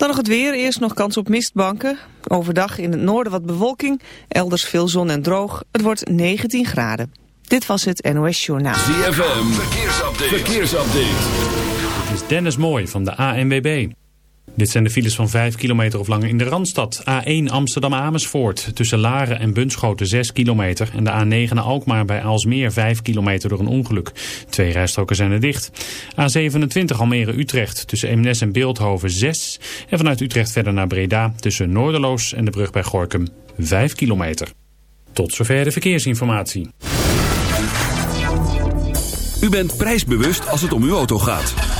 Dan nog het weer. Eerst nog kans op mistbanken. Overdag in het noorden wat bewolking. Elders veel zon en droog. Het wordt 19 graden. Dit was het NOS Journaal. ZFM. Verkeersupdate. Verkeersupdate. Dit is Dennis Mooi van de ANWB. Dit zijn de files van 5 kilometer of langer in de Randstad. A1 Amsterdam-Amersfoort tussen Laren en Bunschoten 6 kilometer. En de A9 naar Alkmaar bij Alsmeer 5 kilometer door een ongeluk. Twee rijstroken zijn er dicht. A27 Almere-Utrecht tussen Eemnes en Beeldhoven 6. En vanuit Utrecht verder naar Breda tussen Noorderloos en de brug bij Gorkum 5 kilometer. Tot zover de verkeersinformatie. U bent prijsbewust als het om uw auto gaat.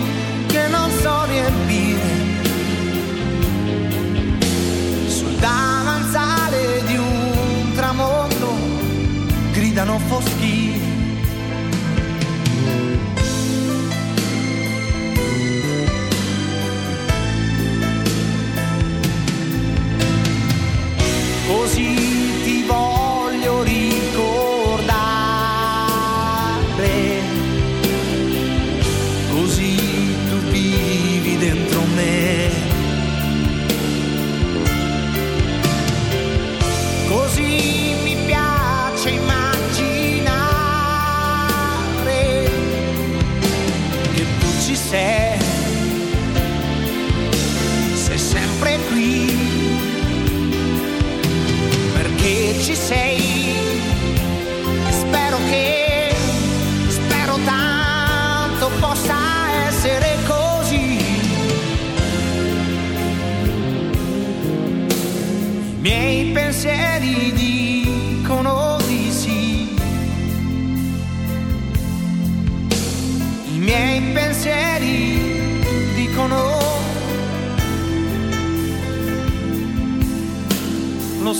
foschi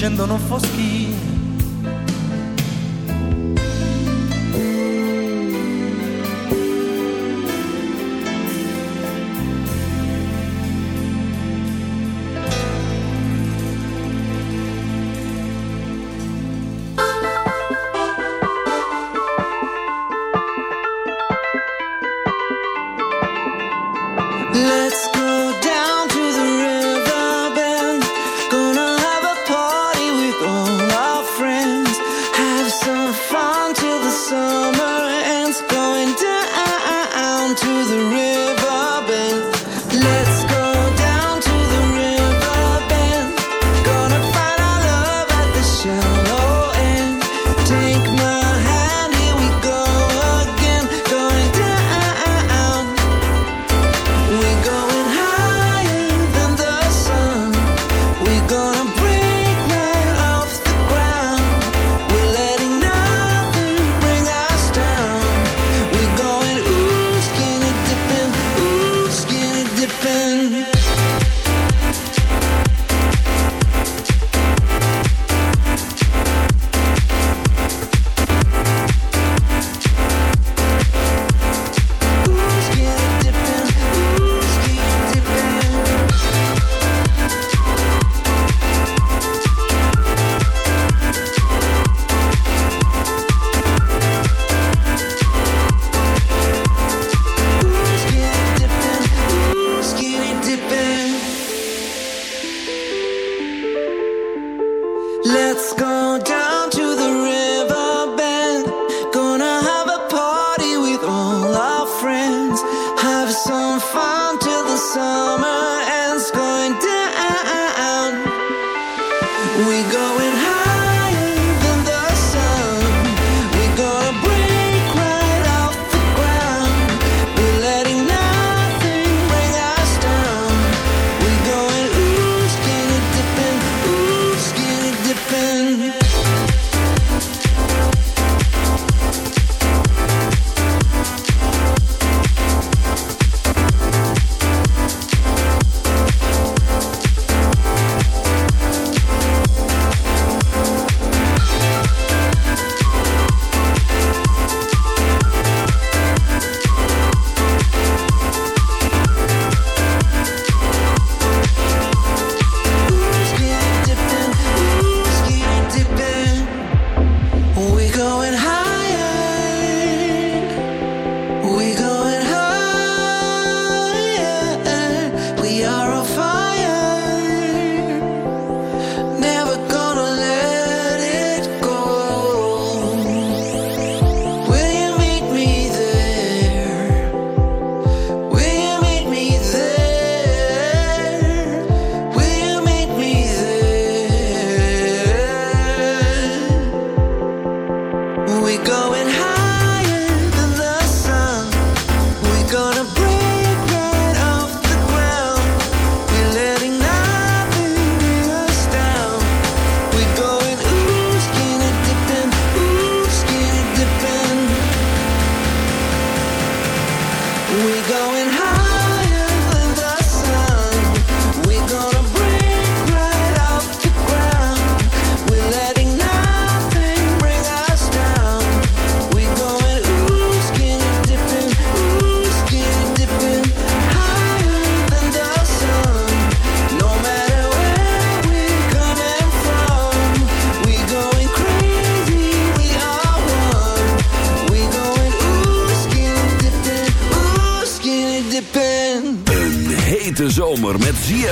scendo non foschino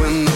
when the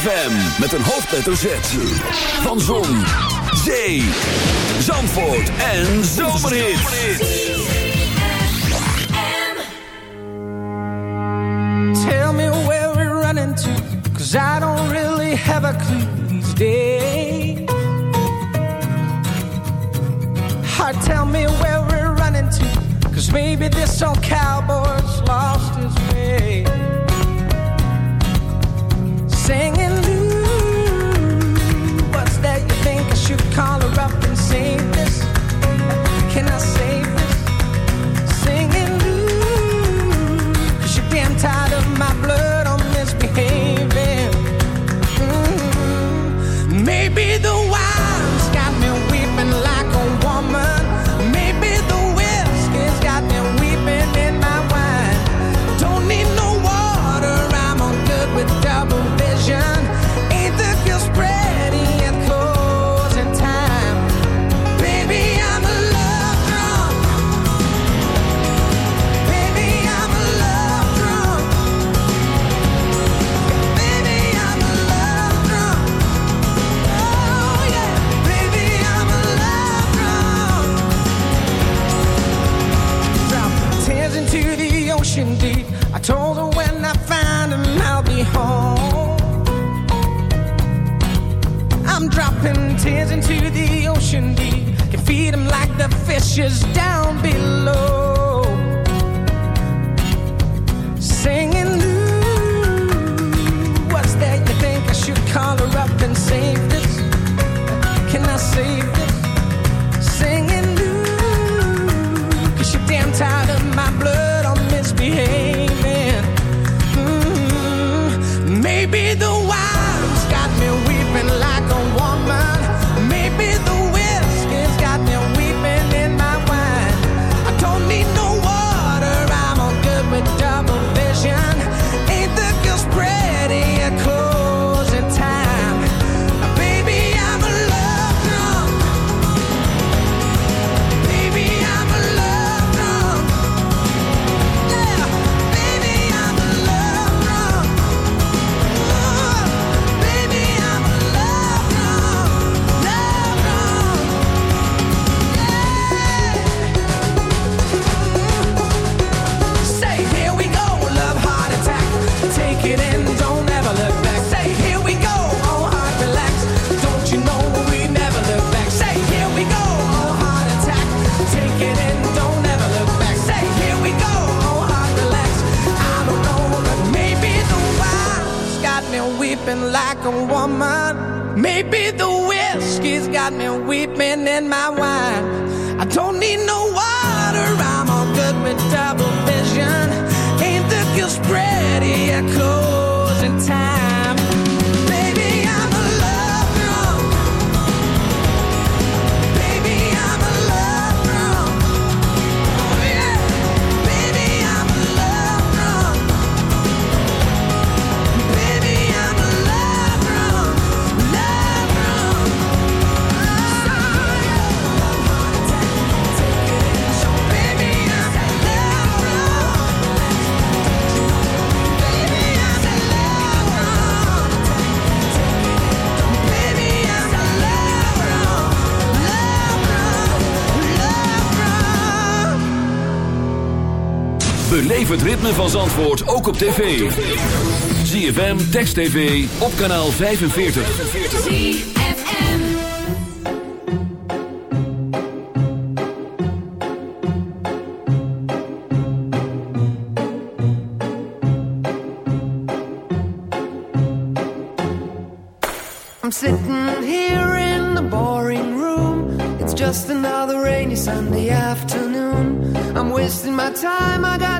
ZFM met een hoofdletter Z. Van Zon, Zee, Zandvoort en Zomerhits. Tell me where we're running to, cause I don't really have a clue these days. Or tell me where we're running to, cause maybe this old cowboy's in my wine. I don't need no water, I'm all good with double vision. Ain't the guilt spread yet closing time? Het ritme van Zandvoort ook op tv. ZFM, Text TV, op kanaal 45. ZFM. I'm sitting here in the boring room. It's just another rainy Sunday afternoon. I'm wasting my time, I got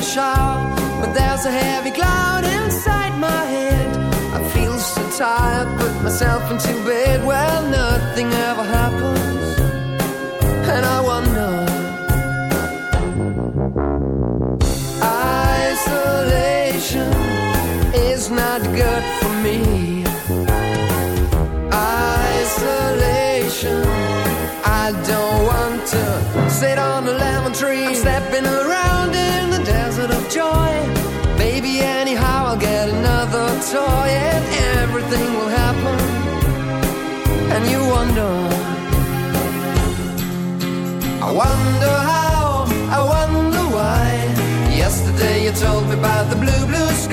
But there's a heavy cloud inside my head. I feel so tired, put myself into bed. Well, nothing ever toy and everything will happen. And you wonder. I wonder how, I wonder why. Yesterday you told me about the blue, blue sky,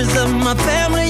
pictures of my family.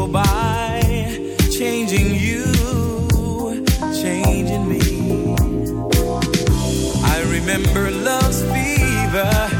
go by, changing you, changing me. I remember love's fever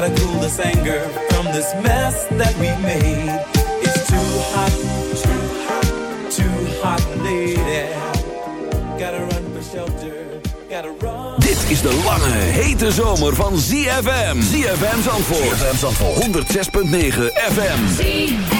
gotta cool this anger from this mess that we made. It's too hot, too hot, too hot, lady. Gotta run for shelter, gotta run. Dit is de lange, hete zomer van ZFM. ZFM Zandvoort. ZFM Zandvoort. 106.9 FM. ZFM.